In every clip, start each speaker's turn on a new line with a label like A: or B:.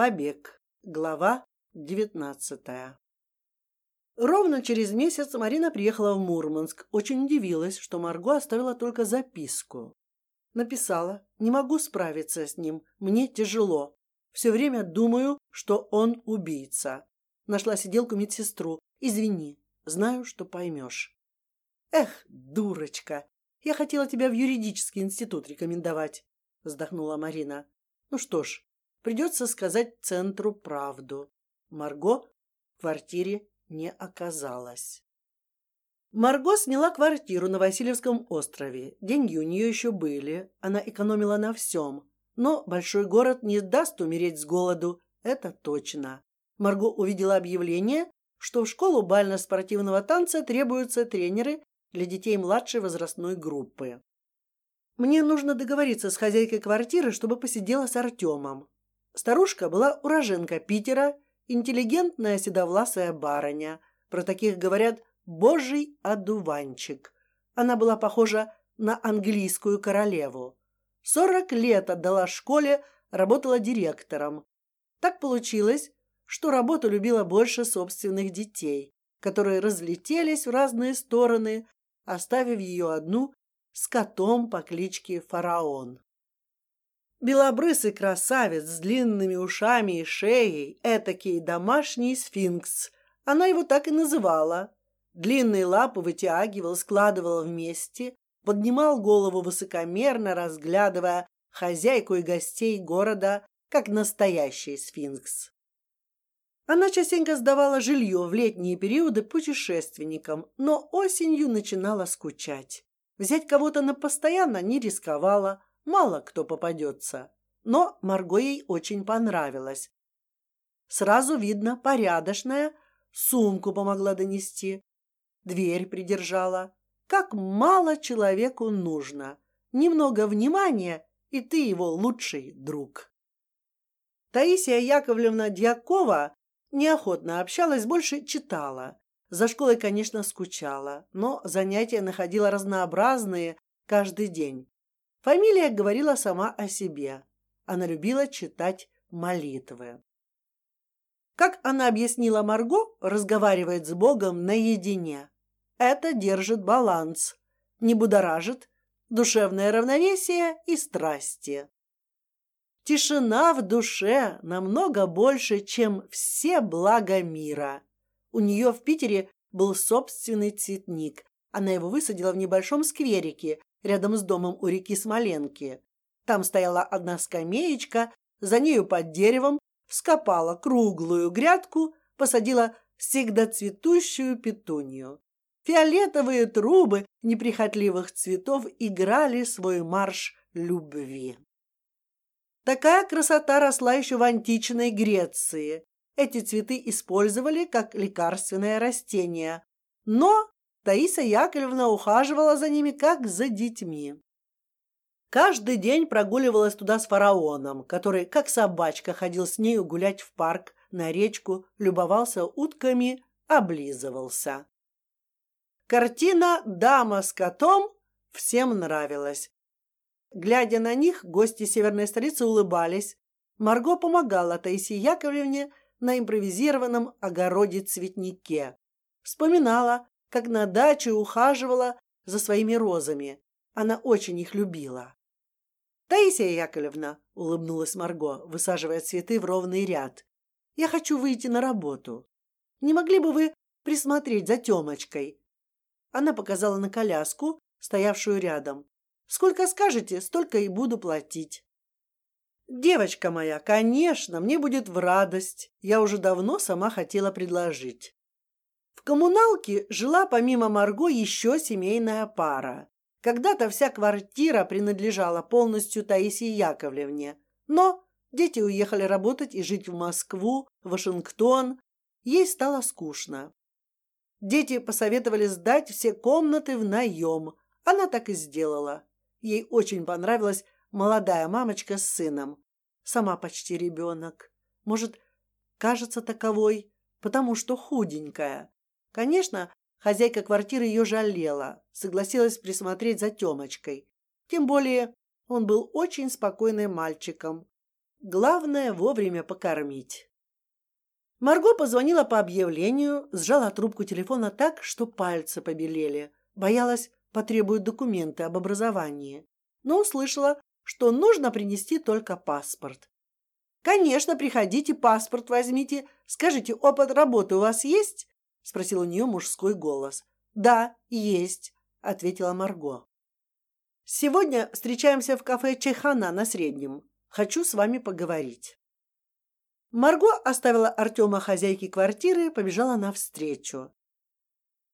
A: Побег. Глава девятнадцатая. Ровно через месяц Марина приехала в Мурманск. Очень удивилась, что Марго оставила только записку. Написала: "Не могу справиться с ним, мне тяжело. Все время думаю, что он убийца. Нашла сиделку медсестру. Извини, знаю, что поймешь. Эх, дурочка, я хотела тебя в юридический институт рекомендовать. Вздохнула Марина. Ну что ж, придется сказать центру правду. Марго в квартире не оказалось. Марго сняла квартиру на Васильевском острове. Деньги у нее еще были, она экономила на всем. Но большой город не даст умереть с голоду, это точно. Марго увидела объявление, что в школу бально-спортивного танца требуются тренеры для детей младшей возрастной группы. Мне нужно договориться с хозяйкой квартиры, чтобы посидела с Артемом. Старушка была уроженка Питера, интеллигентная седовласая барыня. Про таких говорят Божий одуванчик. Она была похожа на английскую королеву. Сорок лет отдала школе, работала директором. Так получилось, что работу любила больше собственных детей, которые разлетелись в разные стороны, оставив ее одну с котом по кличке Фараон. Белобрысый красавец с длинными ушами и шеей, этакий домашний сфинкс. Она его так и называла. Длинные лапы вытягивал, складывал вместе, поднимал голову высокомерно, разглядывая хозяйку и гостей города, как настоящий сфинкс. Она частенько сдавала жилье в летние периоды путешественникам, но осенью начинала скучать. Взять кого-то на постоянно не рисковала, мало кто попадется. Но Марго ей очень понравилась. Сразу видно порядочная, сумку помогла донести, дверь придержала. Как мало человеку нужно. Немного внимания, и ты его лучший друг. Таисия Яковлевна Дьякова неохотно общалась, больше читала. За школой, конечно, скучала, но занятия находила разнообразные каждый день. Фамилия говорила сама о себе. Она любила читать молитвы. Как она объяснила Марго, разговаривает с Богом наедине. Это держит баланс, не будоражит, душевное равновесие и страсти. Тишина в душе намного больше, чем все блага мира. У нее в Питере был собственный цветник. Она его высадила в небольшом скверике рядом с домом у реки Смоленки. Там стояла одна скамеечка, за нею под деревом скопала круглую грядку, посадила всегда цветущую петунью. Фиолетовые трубы неприхотливых цветов играли свой марш любви. Такая красота росла еще в античной Греции. Эти цветы использовали как лекарственное растение, но Таиса Яковлевна ухаживала за ними как за детьми. Каждый день прогуливалась туда с фараоном, который, как собачка, ходил с нею гулять в парк, на речку, любовался утками, облизывался. Картина «Дама с котом» всем нравилась. Глядя на них, гости северной столицы улыбались. Марго помогала Таисии Яковлевне на импровизированном огороде-цветнике. Вспоминала, как на даче ухаживала за своими розами. Она очень их любила. Таисия Яковлевна улыбнулась Марго, высаживая цветы в ровный ряд. Я хочу выйти на работу. Не могли бы вы присмотреть за Темочкой? Она показала на коляску, стоявшую рядом. Сколько скажете, столько и буду платить. Девочка моя, конечно, мне будет в радость. Я уже давно сама хотела предложить. В коммуналке жила помимо Марго еще семейная пара. Когда-то вся квартира принадлежала полностью Таисии Яковлевне, но дети уехали работать и жить в Москву, Вашингтон. Ей стало скучно. Дети посоветовали сдать все комнаты в наем. Она так и сделала. Ей очень понравилась молодая мамочка с сыном, сама почти ребенок. Может, кажется таковой, потому что худенькая. Конечно, хозяйка квартиры ее жалела, согласилась присмотреть за Темочкой. Тем более он был очень спокойным мальчиком. Главное вовремя покормить. Марго позвонила по объявлению, сжала трубку телефона так, что пальцы побелели. Боялась, потребуют документы об образовании, но услышала, что нужно принести только паспорт. Конечно, приходите, паспорт возьмите. Скажите, опыт работы у вас есть? Спросил у нее мужской голос. Да, есть, ответила Марго. Сегодня встречаемся в кафе Чайхана на Среднем. Хочу с вами поговорить. Марго оставила Артема хозяйки квартиры, побежала навстречу.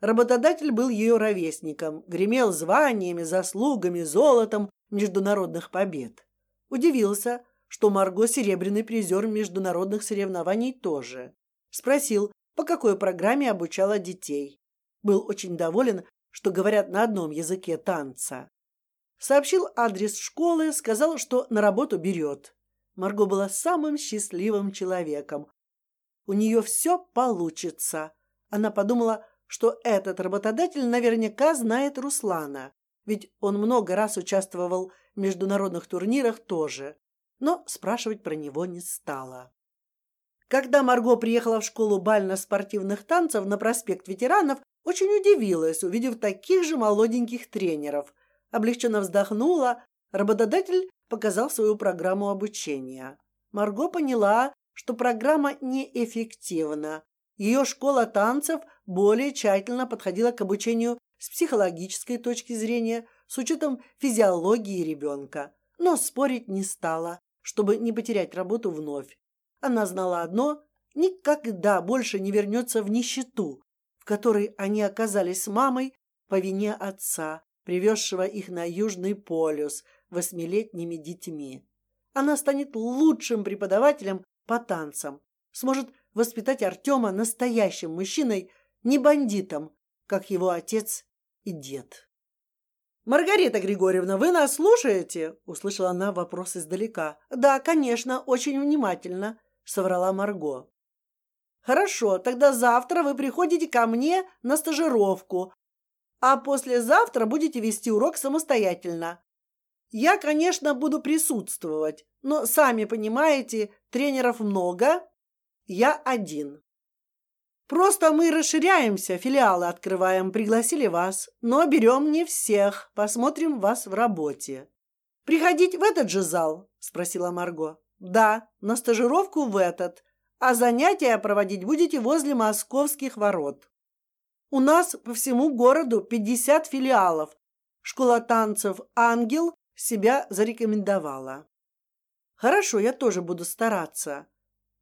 A: Работодатель был ее ровесником, гремел званиями, заслугами, золотом международных побед. Удивился, что Марго серебряный призер международных соревнований тоже. Спросил, по какой программе обучала детей. Был очень доволен, что говорят на одном языке танца. Сообщил адрес школы, сказал, что на работу берет. Марго была самым счастливым человеком. У нее все получится. Она подумала, что этот работодатель наверняка знает Руслана, ведь он много раз участвовал в международных турнирах тоже, но спрашивать про него не стала. Когда Марго приехала в школу бально-спортивных танцев на проспект ветеранов, очень удивилась, увидев таких же молоденьких тренеров. Облегченно вздохнула. Работодатель показал свою программу обучения. Марго поняла, что программа неэффективна. Ее школа танцев более тщательно подходила к обучению с психологической точки зрения, с учетом физиологии ребенка, но спорить не стала, чтобы не потерять работу вновь. Она знала одно: никогда больше не вернется в нищету, в которой они оказались с мамой по вине отца, привезшего их на Южный полюс восьмилетними детьми. Она станет лучшим преподавателем по танцам, сможет воспитать Артема настоящим мужчиной, не бандитом, как его отец и дед. Маргарита Григорьевна, вы нас слушаете? услышала она вопрос издалека. Да, конечно, очень внимательно, соврала Марго. Хорошо, тогда завтра вы приходите ко мне на стажировку, а послезавтра будете вести урок самостоятельно. Я, конечно, буду присутствовать, но сами понимаете, тренеров много, я один. Просто мы расширяемся, филиалы открываем, пригласили вас, но берем не всех, посмотрим вас в работе. Приходить в этот же зал? спросила Марго. Да, на стажировку в этот, а занятия проводить будете возле московских ворот. У нас по всему городу пятьдесят филиалов. Школа танцев Ангел себя зарекомендовала. Хорошо, я тоже буду стараться.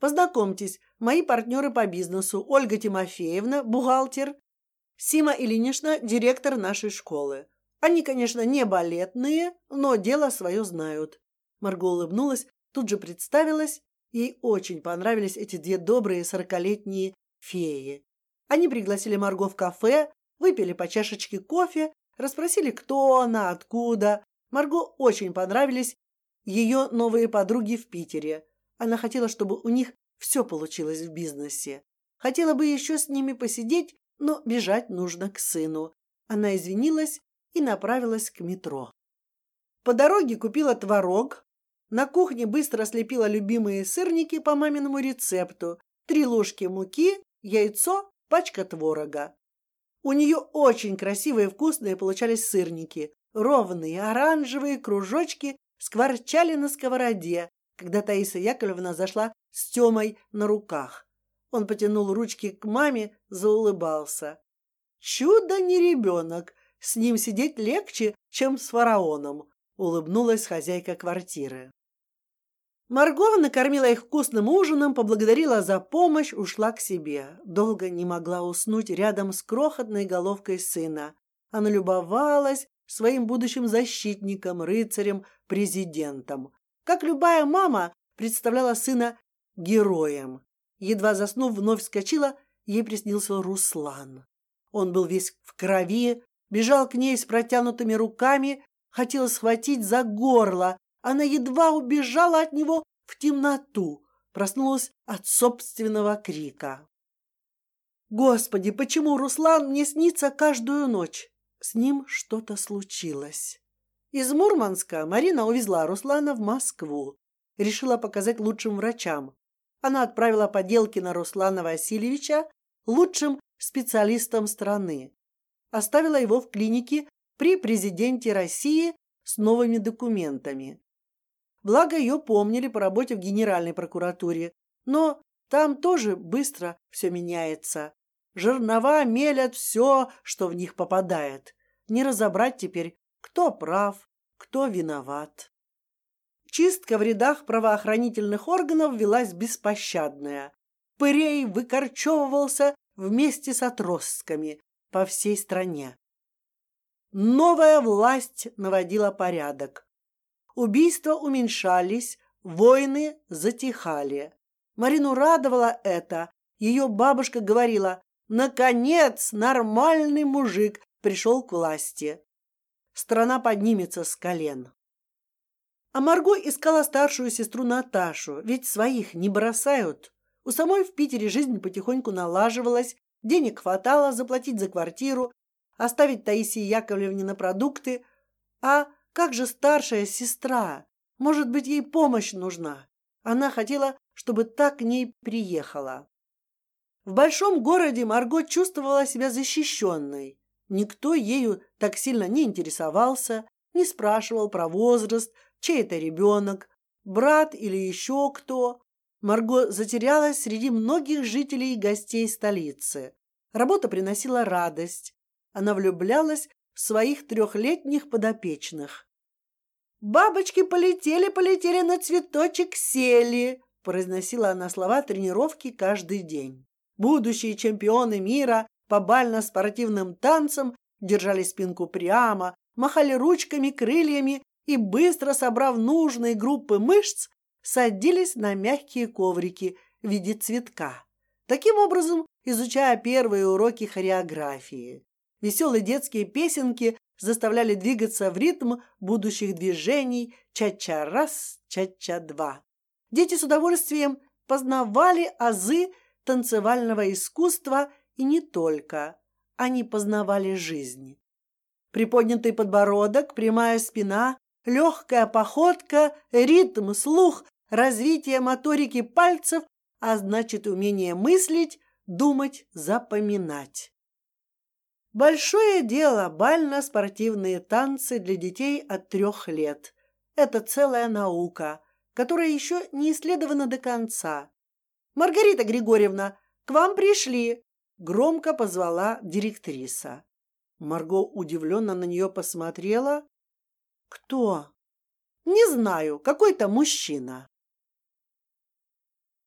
A: Познакомьтесь, мои партнеры по бизнесу: Ольга Тимофеевна, бухгалтер, Сима Ильинична, директор нашей школы. Они, конечно, не балетные, но дело свое знают. Марго улыбнулась, тут же представилась. Ей очень понравились эти две добрые сорокалетние феи. Они пригласили Марго в кафе, выпили по чашечке кофе, расспросили, кто она, откуда, Марго очень понравились ее новые подруги в Питере. Она хотела, чтобы у них все получилось в бизнесе. Хотела бы еще с ними посидеть, но бежать нужно к сыну. Она извинилась и направилась к метро. По дороге купила творог. На кухне быстро слепила любимые сырники по маминому рецепту: три ложки муки, яйцо, пачка творога. У нее очень красивые вкусные получались сырники. Ровные оранжевые кружочки скворчали на сковороде, когда Таиса Яковлевна зашла с Тёмой на руках. Он потянул ручки к маме, заулыбался. Чудо не ребенок, с ним сидеть легче, чем с фараоном. Улыбнулась хозяйка квартиры. Марго накормила их вкусным ужином, поблагодарила за помощь, ушла к себе. Долго не могла уснуть рядом с крохотной головкой сына. Она любовалась своим будущим защитником, рыцарем, президентом. Как любая мама представляла сына героем. Едва заснув, вновь вскочила, ей приснился Руслан. Он был весь в крови, бежал к ней с протянутыми руками, хотел схватить за горло. Она едва убежала от него в темноту, проснулась от собственного крика. Господи, почему Руслан мне снится каждую ночь? С ним что-то случилось. Из Мурманска Марина увезла Руслана в Москву. решила показать лучшим врачам. Она отправила поделки на Руслана Васильевича лучшим специалистом страны. Оставила его в клинике при президенте России с новыми документами. Благо ее помнили по работе в Генеральной прокуратуре, но там тоже быстро все меняется. Жернова мелят все, что в них попадает. Не разобрать теперь, кто прав, кто виноват. Чистка в рядах правоохранительных органов велась беспощадная. Пырей выкорчевывался вместе с отростками по всей стране. Новая власть наводила порядок. Убийства уменьшались, войны затихали. Марину радовало это. Ее бабушка говорила: "Наконец нормальный мужик пришел к власти. Страна поднимется с колен". А Марго искала старшую сестру Наташу, ведь своих не бросают. У самой в Питере жизнь потихоньку налаживалась, денег хватало заплатить за квартиру, оставить Таисии Яковлевне на продукты. А как же старшая сестра? Может быть, ей помощь нужна? Она хотела, чтобы так к ней приехала. В большом городе Марго чувствовала себя защищенной. Никто ею так сильно не интересовался, не спрашивал про возраст, чей это ребенок, брат или еще кто. Марго затерялась среди многих жителей и гостей столицы. Работа приносила радость. Она влюблялась своих трехлетних подопечных. Бабочки полетели, полетели на цветочек, сели. Произносила она слова тренировки каждый день. Будущие чемпионы мира по бально-спортивным танцам держали спинку прямо, махали ручками, крыльями и быстро собрав нужные группы мышц, садились на мягкие коврики в виде цветка. Таким образом, изучая первые уроки хореографии, веселые детские песенки заставляли двигаться в ритм будущих движений ча-ча раз, ча-ча два. Дети с удовольствием познавали азы танцевального искусства и не только. Они познавали жизнь. Приподнятый подбородок, прямая спина, легкая походка, ритм, слух, развитие моторики пальцев, а значит умение мыслить, думать, запоминать. Большое дело бально-спортивные танцы для детей от трех лет. Это целая наука, которая еще не исследована до конца. Маргарита Григорьевна, к вам пришли. Громко позвала директриса. Марго удивленно на нее посмотрела, кто? Не знаю, какой-то мужчина.